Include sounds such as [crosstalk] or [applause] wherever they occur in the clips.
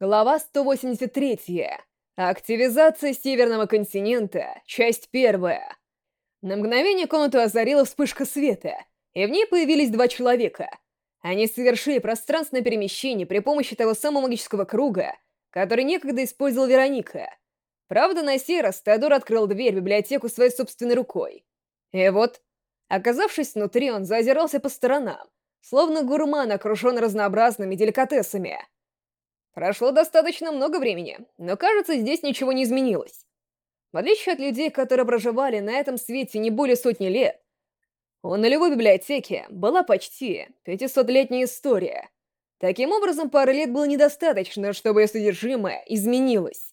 Глава 183. Активизация Северного континента. Часть первая. На мгновение комнату озарила вспышка света, и в ней появились два человека. Они совершили пространственное перемещение при помощи того самого магического круга, который некогда использовал Вероника. Правда, на сей раз Теодор открыл дверь в библиотеку своей собственной рукой. И вот, оказавшись внутри, он заозирался по сторонам, словно гурман, окружен разнообразными деликатесами — Прошло достаточно много времени, но, кажется, здесь ничего не изменилось. В отличие от людей, которые проживали на этом свете не более сотни лет, у нулевой библиотеки была почти 500-летняя история. Таким образом, пары лет было недостаточно, чтобы ее содержимое изменилось.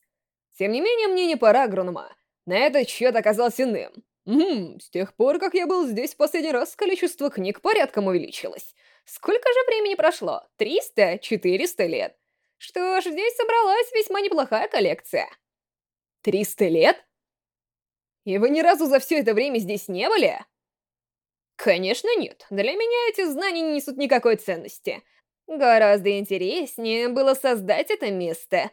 Тем не менее, мнение Парагронома на этот счет оказалось иным. Ммм, с тех пор, как я был здесь в последний раз, количество книг порядком увеличилось. Сколько же времени прошло? Триста? Четыреста лет? Что ж, здесь собралась весьма неплохая коллекция. Триста лет? И вы ни разу за все это время здесь не были? Конечно, нет. Для меня эти знания не несут никакой ценности. Гораздо интереснее было создать это место.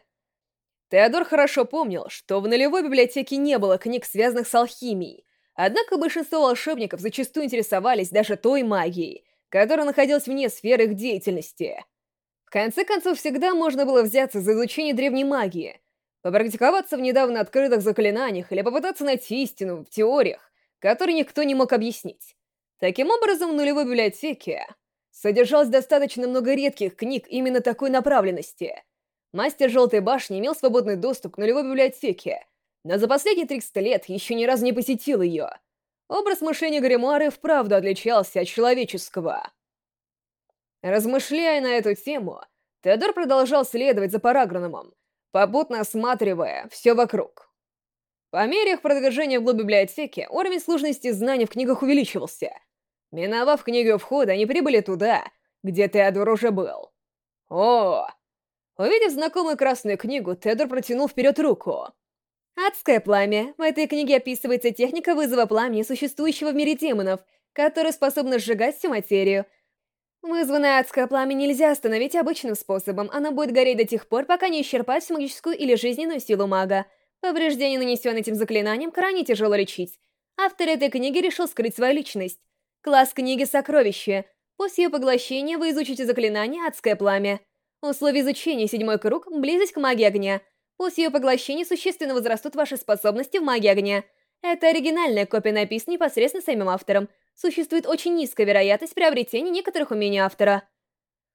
Теодор хорошо помнил, что в нулевой библиотеке не было книг, связанных с алхимией, однако большинство волшебников зачастую интересовались даже той магией, которая находилась вне сферы их деятельности конце концов, всегда можно было взяться за изучение древней магии, попрактиковаться в недавно открытых заклинаниях или попытаться найти истину в теориях, которые никто не мог объяснить. Таким образом, в нулевой библиотеке содержалось достаточно много редких книг именно такой направленности. Мастер Желтой Башни имел свободный доступ к нулевой библиотеке, но за последние 300 лет еще ни разу не посетил ее. Образ мышления Гримуары вправду отличался от человеческого. Размышляя на эту тему, Теодор продолжал следовать за парагрономом, попутно осматривая все вокруг. По мере их продвижения вглубь библиотеки, уровень сложности знаний в книгах увеличивался. Миновав книгу входа, они прибыли туда, где Теодор уже был. О! Увидев знакомую красную книгу, Теодор протянул вперед руку. «Адское пламя. В этой книге описывается техника вызова пламени, существующего в мире демонов, которая способна сжигать всю материю, Вызванное адское пламя нельзя остановить обычным способом. Оно будет гореть до тех пор, пока не исчерпает всю магическую или жизненную силу мага. Повреждение, нанесенное этим заклинанием, крайне тяжело лечить. Автор этой книги решил скрыть свою личность. Класс книги «Сокровище». После ее поглощения вы изучите заклинание «Адское пламя». Условия изучения седьмой круг – близость к магии огня. После ее поглощения существенно возрастут ваши способности в магии огня. Это оригинальная копия написана непосредственно самим автором – существует очень низкая вероятность приобретения некоторых умений автора.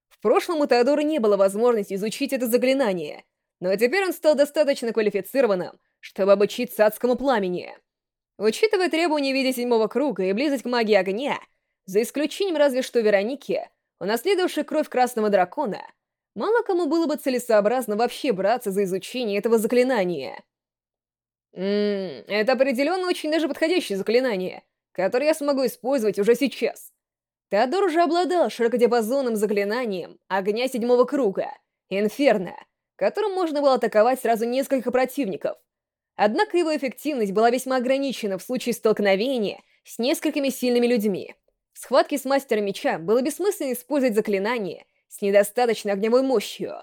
В прошлом у Теодора не было возможности изучить это заклинание, но теперь он стал достаточно квалифицированным, чтобы обучиться адскому пламени. Учитывая требования в виде седьмого круга и близость к магии огня, за исключением разве что Вероники, унаследовавшей кровь красного дракона, мало кому было бы целесообразно вообще браться за изучение этого заклинания. Ммм, это определенно очень даже подходящее заклинание — который я смогу использовать уже сейчас. Теодор уже обладал широкодиапазонным заклинанием огня седьмого круга, Инферно, которым можно было атаковать сразу несколько противников. Однако его эффективность была весьма ограничена в случае столкновения с несколькими сильными людьми. В схватке с мастером меча было бессмысленно использовать заклинание с недостаточной огневой мощью.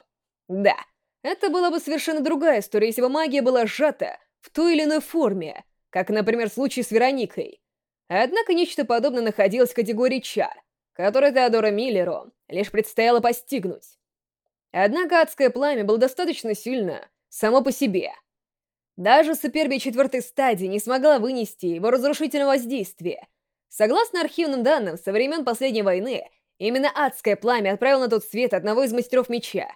Да, это была бы совершенно другая история, если бы магия была сжата в той или иной форме, как, например, в случае с Вероникой. Однако нечто подобное находилось в категории чар, которую Теодора Миллеру лишь предстояло постигнуть. Однако адское пламя было достаточно сильно само по себе. Даже супербия четвертой стадии не смогла вынести его разрушительного воздействия. Согласно архивным данным, со времен последней войны, именно адское пламя отправило на тот свет одного из мастеров меча.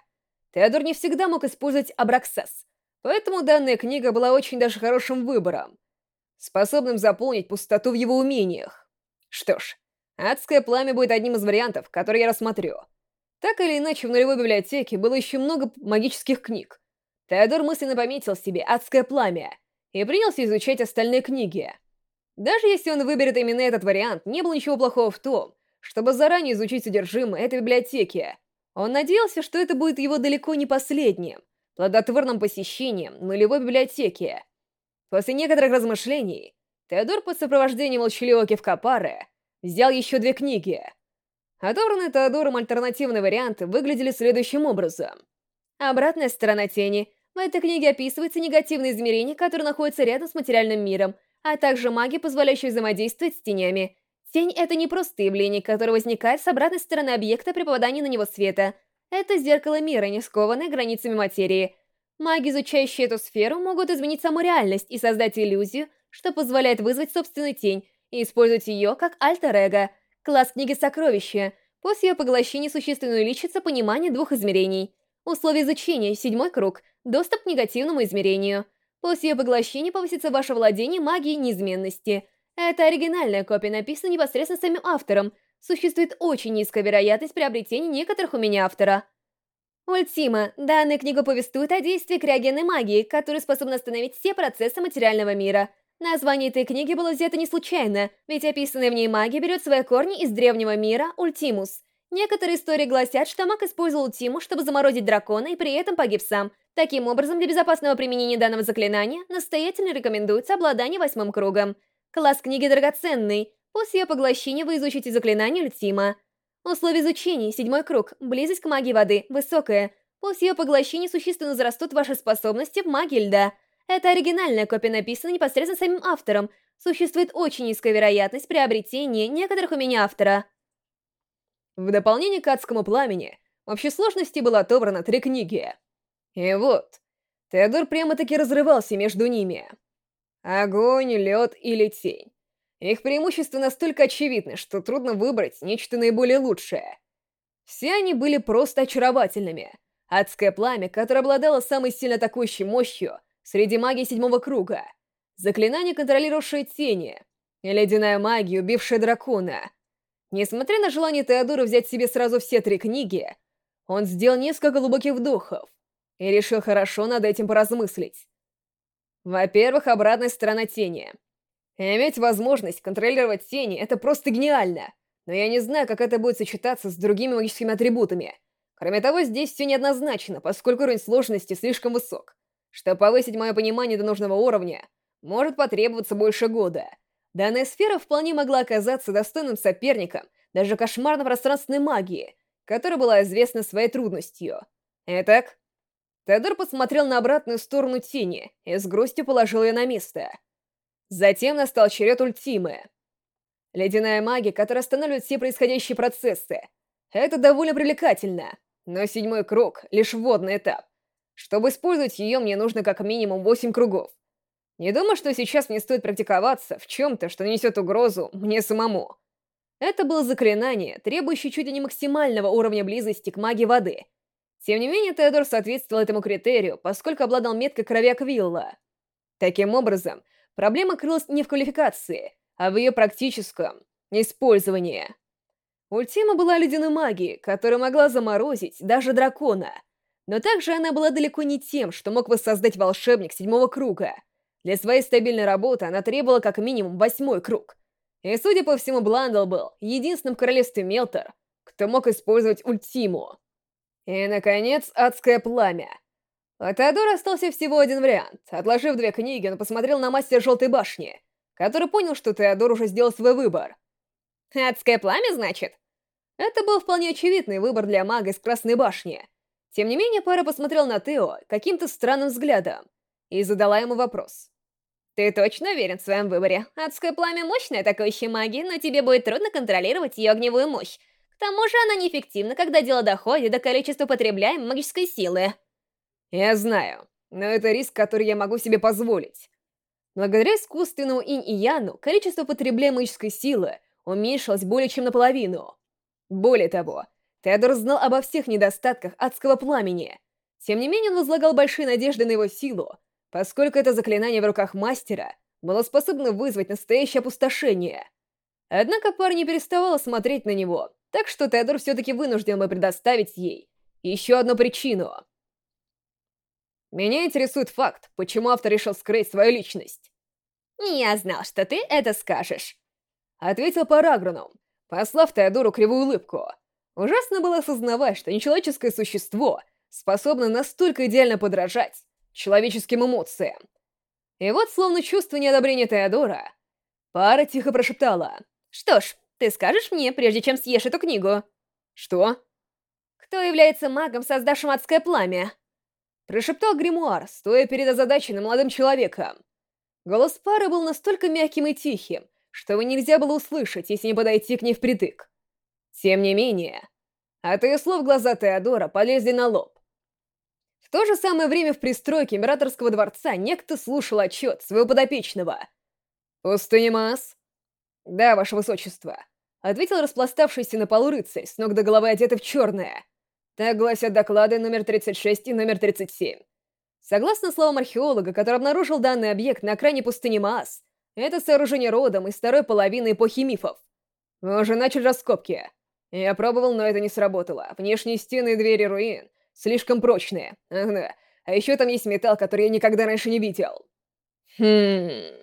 Теодор не всегда мог использовать Абраксас, поэтому данная книга была очень даже хорошим выбором — способным заполнить пустоту в его умениях. Что ж, адское пламя будет одним из вариантов, которые я рассмотрю. Так или иначе, в нулевой библиотеке было еще много магических книг. Теодор мысленно пометил себе «Адское пламя» и принялся изучать остальные книги. Даже если он выберет именно этот вариант, не было ничего плохого в том, чтобы заранее изучить содержимое этой библиотеки. Он надеялся, что это будет его далеко не последним, плодотворным посещением нулевой библиотеки. После некоторых размышлений, Теодор под сопровождением молчаливого кивка пары взял еще две книги. Отобранные Теодором альтернативные варианты выглядели следующим образом. Обратная сторона тени. В этой книге описываются негативные измерения, которые находятся рядом с материальным миром, а также маги, позволяющие взаимодействовать с тенями. Тень — это не просто явление, которое возникает с обратной стороны объекта при попадании на него света. Это зеркало мира, не скованное границами материи. Маги, изучающие эту сферу, могут изменить саму реальность и создать иллюзию, что позволяет вызвать собственную тень и использовать ее как альтер-эго. Класс книги «Сокровища». После ее поглощения существенно увеличится понимание двух измерений. Условия изучения, седьмой круг, доступ к негативному измерению. После ее поглощения повысится ваше владение магией неизменности. Это оригинальная копия написана непосредственно самим автором. Существует очень низкая вероятность приобретения некоторых у меня автора. Ультима. Данная книга повествует о действии криогенной магии, которая способна остановить все процессы материального мира. Название этой книги было взято не случайно, ведь описанная в ней магия берет свои корни из древнего мира Ультимус. Некоторые истории гласят, что маг использовал Ультиму, чтобы заморозить дракона и при этом погиб сам. Таким образом, для безопасного применения данного заклинания настоятельно рекомендуется обладание восьмым кругом. Класс книги драгоценный. После ее поглощения вы изучите заклинание Ультима. Условия изучения, седьмой круг, близость к магии воды, высокая. После ее поглощения существенно возрастут ваши способности в магии льда. Это оригинальная копия написана непосредственно самим автором. Существует очень низкая вероятность приобретения некоторых у меня автора. В дополнение к «Адскому пламени» в общей сложности было отобрано три книги. И вот, Теодор прямо-таки разрывался между ними. Огонь, лед или тень. Их преимущества настолько очевидны, что трудно выбрать нечто наиболее лучшее. Все они были просто очаровательными. Адское пламя, которое обладало самой сильно атакующей мощью среди магии седьмого круга. Заклинание, контролирующее тени. И ледяная магия, убившая дракона. Несмотря на желание Теодора взять себе сразу все три книги, он сделал несколько глубоких вдохов и решил хорошо над этим поразмыслить. Во-первых, обратная сторона тени — Иметь возможность контролировать тени — это просто гениально. Но я не знаю, как это будет сочетаться с другими магическими атрибутами. Кроме того, здесь все неоднозначно, поскольку уровень сложности слишком высок. Чтобы повысить мое понимание до нужного уровня, может потребоваться больше года. Данная сфера вполне могла оказаться достойным соперником даже кошмарно-пространственной магии, которая была известна своей трудностью. Итак, Теодор посмотрел на обратную сторону тени и с грустью положил ее на место — Затем настал черед ультимы. Ледяная магия, которая останавливает все происходящие процессы. Это довольно привлекательно, но седьмой круг — лишь вводный этап. Чтобы использовать ее, мне нужно как минимум восемь кругов. Не думаю, что сейчас мне стоит практиковаться в чем-то, что несет угрозу мне самому. Это было заклинание, требующее чуть ли не максимального уровня близости к магии воды. Тем не менее, Теодор соответствовал этому критерию, поскольку обладал меткой кровяк Вилла. Таким образом, Проблема крылась не в квалификации, а в ее практическом использовании. Ультима была ледяной магией, которая могла заморозить даже дракона. Но также она была далеко не тем, что мог воссоздать волшебник седьмого круга. Для своей стабильной работы она требовала как минимум восьмой круг. И, судя по всему, Бландл был единственным в королевстве Мелтор, кто мог использовать ультиму. И, наконец, адское пламя. А Теодора остался всего один вариант. Отложив две книги, он посмотрел на мастера Желтой Башни, который понял, что Теодор уже сделал свой выбор. «Адское пламя, значит?» Это был вполне очевидный выбор для мага из Красной Башни. Тем не менее, пара посмотрел на Тео каким-то странным взглядом и задала ему вопрос. «Ты точно уверен в своем выборе? Адское пламя — мощная атакующая магия, но тебе будет трудно контролировать ее огневую мощь. К тому же она неэффективна, когда дело доходит до количества потребляемой магической силы». Я знаю, но это риск, который я могу себе позволить. Благодаря искусственному инь и яну, количество потребляемой силы уменьшилось более чем наполовину. Более того, Теодор знал обо всех недостатках адского пламени. Тем не менее, он возлагал большие надежды на его силу, поскольку это заклинание в руках мастера было способно вызвать настоящее опустошение. Однако парень не переставал смотреть на него, так что Теодор все-таки вынужден был предоставить ей еще одну причину — меня интересует факт, почему автор решил скрыть свою личность. «Я знал, что ты это скажешь», — ответил Парагроном, послав Теодору кривую улыбку. Ужасно было осознавать, что нечеловеческое существо способно настолько идеально подражать человеческим эмоциям. И вот, словно чувство неодобрения Теодора, пара тихо прошептала. «Что ж, ты скажешь мне, прежде чем съешь эту книгу?» «Что?» «Кто является магом, создавшим адское пламя?» Прошептал гримуар, стоя перед озадаченным молодым человеком. Голос пары был настолько мягким и тихим, что его нельзя было услышать, если не подойти к ней впритык. Тем не менее, от ее слов глаза Теодора полезли на лоб. В то же самое время в пристройке Императорского дворца некто слушал отчет своего подопечного. «Пустынемас?» «Да, ваше высочество», — ответил распластавшийся на полу рыцарь, с ног до головы одетый в черное. Так гласят доклады номер 36 и номер 37. Согласно словам археолога, который обнаружил данный объект на окраине пустыни Маас, это сооружение родом из второй половины эпохи мифов. Мы уже начали раскопки. Я пробовал, но это не сработало. Внешние стены и двери руин слишком прочные. Ага. А еще там есть металл, который я никогда раньше не видел. Хм...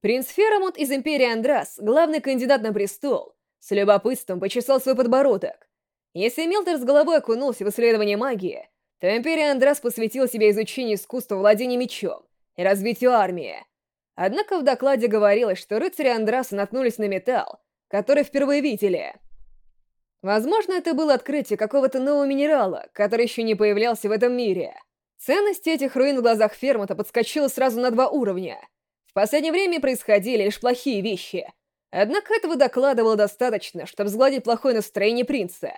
Принц Ферамонт из Империи Андрас, главный кандидат на престол, с любопытством почесал свой подбородок. Если Милтер с головой окунулся в исследование магии, то Империя Андрас посвятила себя изучению искусства владения мечом и развитию армии. Однако в докладе говорилось, что рыцари Андраса наткнулись на металл, который впервые видели. Возможно, это было открытие какого-то нового минерала, который еще не появлялся в этом мире. Ценность этих руин в глазах Фермута подскочила сразу на два уровня. В последнее время происходили лишь плохие вещи. Однако этого доклада достаточно, чтобы сгладить плохое настроение принца.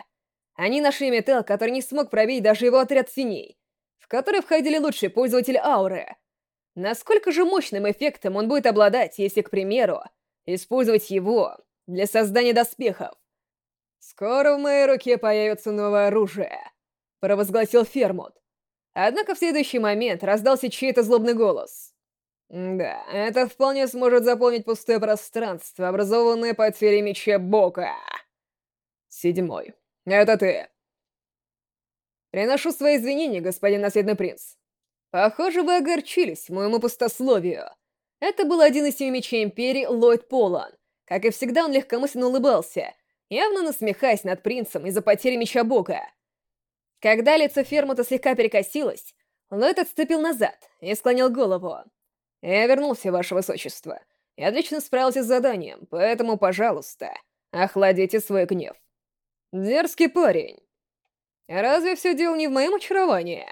Они нашли металл, который не смог пробить даже его отряд синей, в который входили лучшие пользователи ауры — Насколько же мощным эффектом он будет обладать, если, к примеру, использовать его для создания доспехов? «Скоро в моей руке появится новое оружие», — провозгласил Фермут. Однако в следующий момент раздался чей-то злобный голос. «Да, это вполне сможет заполнить пустое пространство, образованное потерей меча Бока». Седьмой. «Это ты». «Приношу свои извинения, господин наследный принц. Похоже, вы огорчились моему пустословию. Это был один из семи мечей Империи Ллойд Полан. Как и всегда, он легкомысленно улыбался, явно насмехаясь над принцем из-за потери меча Бога. Когда лицо Фермута слегка перекосилось, Ллойд отступил назад и склонил голову. «Я вернулся, ваше высочество. Я отлично справился с заданием, поэтому, пожалуйста, охладите свой гнев». «Дерзкий парень. Разве все дело не в моем очаровании?»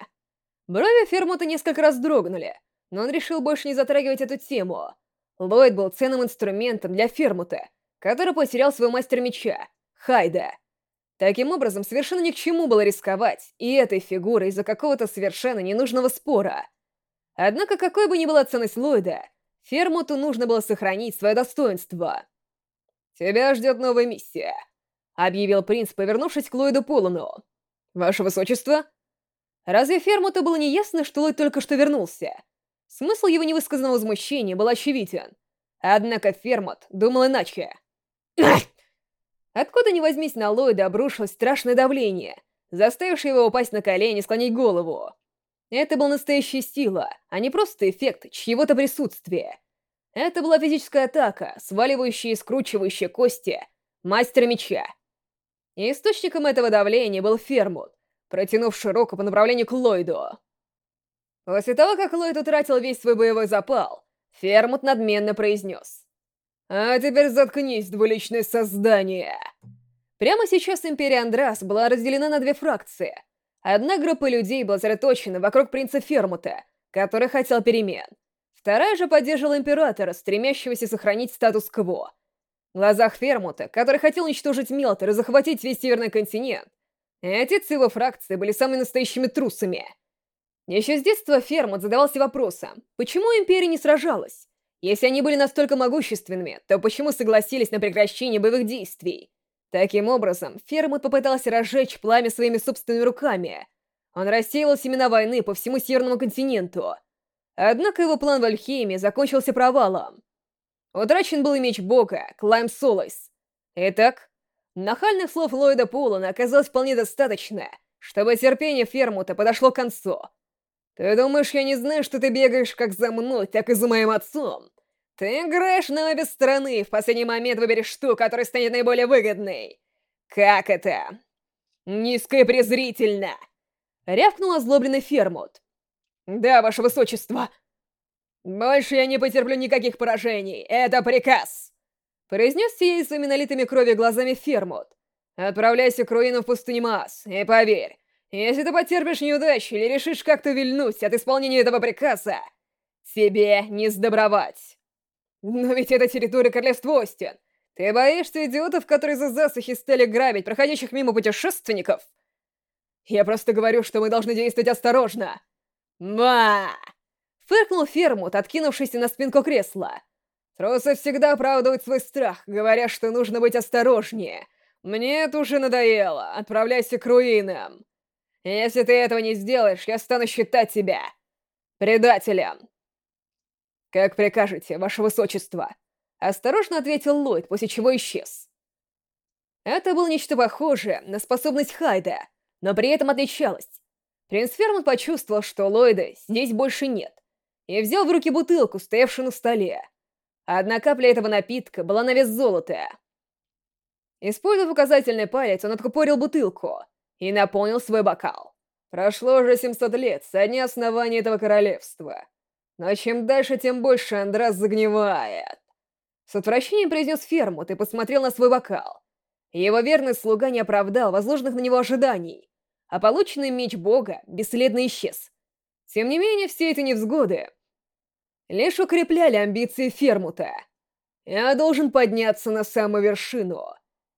Брови Фермута несколько раз дрогнули, но он решил больше не затрагивать эту тему. Ллойд был ценным инструментом для Фермута, который потерял своего мастера меча, Хайда. Таким образом, совершенно ни к чему было рисковать и этой фигурой из-за какого-то совершенно ненужного спора. Однако, какой бы ни была ценность Ллойда, Фермуту нужно было сохранить свое достоинство. «Тебя ждет новая миссия», — объявил принц, повернувшись к Ллойду Полону. «Ваше высочество?» Разве Фермуту было не ясно, что Ллойд только что вернулся? Смысл его невысказанного возмущения был очевиден. Однако Фермут думал иначе. [clears throat] Откуда ни возьмись на Ллойда обрушилось страшное давление, заставившее его упасть на колени и склонить голову. Это был настоящая сила, а не просто эффект чьего-то присутствия. Это была физическая атака, сваливающая и скручивающая кости мастера меча. Источником этого давления был Фермут, протянув руку по направлению к Ллойду. После того, как Ллойд утратил весь свой боевой запал, Фермут надменно произнес. «А теперь заткнись, двуличное создание!» Прямо сейчас Империя Андрас была разделена на две фракции. Одна группа людей была сосредоточена вокруг принца Фермута, который хотел перемен. Вторая же поддерживала Императора, стремящегося сохранить статус-кво. В глазах Фермута, который хотел уничтожить Мелтер и захватить весь Северный континент, Отец и его фракции были самыми настоящими трусами. Еще с детства Фермут задавался вопросом, почему Империя не сражалась? Если они были настолько могущественными, то почему согласились на прекращение боевых действий? Таким образом, Фермут попытался разжечь пламя своими собственными руками. Он рассеял семена войны по всему Северному континенту. Однако его план в Альхейме закончился провалом. Утрачен был и меч Бога, Клайм Солос. Итак, Нахальных слов Ллойда Пулана оказалось вполне достаточно, чтобы терпение Фермута подошло к концу. Ты думаешь, я не знаю, что ты бегаешь как за мной, так и за моим отцом? Ты играешь на обе стороны, в последний момент выберешь ту, которая станет наиболее выгодной. Как это? Низко и презрительно! Рявкнул озлобленный Фермут. Да, ваше высочество. Больше я не потерплю никаких поражений. Это приказ. Произнес сей своими налитыми кровью глазами Фермут. «Отправляйся к руинам в пустыне Маас, и поверь, Если ты потерпишь неудачу или решишь как-то вильнуть от исполнения этого приказа, тебе не сдобровать. Но ведь это территория Королевства Остин. Ты боишься идиотов, которые за засухи стали грабить проходящих мимо путешественников? Я просто говорю, что мы должны действовать осторожно. Ма! Фыркнул Фермут, откинувшийся на спинку кресла. Трусы всегда оправдывают свой страх, говоря, что нужно быть осторожнее. Мне это уже надоело. Отправляйся к руинам. Если ты этого не сделаешь, я стану считать тебя предателем. Как прикажете, ваше высочество. Осторожно ответил Ллойд, после чего исчез. Это было нечто похожее на способность Хайда, но при этом отличалось. Принц Фермон почувствовал, что Ллойда здесь больше нет, и взял в руки бутылку, стоявшую на столе. Одна капля этого напитка была на вес золота. Используя указательный палец, он откупорил бутылку и наполнил свой бокал. Прошло уже 700 лет со дня основания этого королевства. Но чем дальше, тем больше Андрас загнивает. С отвращением произнес Фермут и посмотрел на свой бокал. Его верный слуга не оправдал возложенных на него ожиданий, а полученный меч бога бесследно исчез. Тем не менее, все эти невзгоды лишь укрепляли амбиции Фермута. Я должен подняться на самую вершину.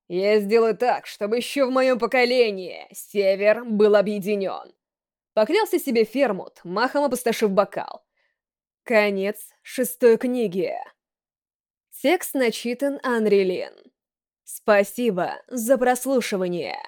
Я сделаю так, чтобы еще в моем поколении Север был объединен. Поклялся себе Фермут, махом опустошив бокал. Конец шестой книги. Текст начитан Анри Лин. Спасибо за прослушивание.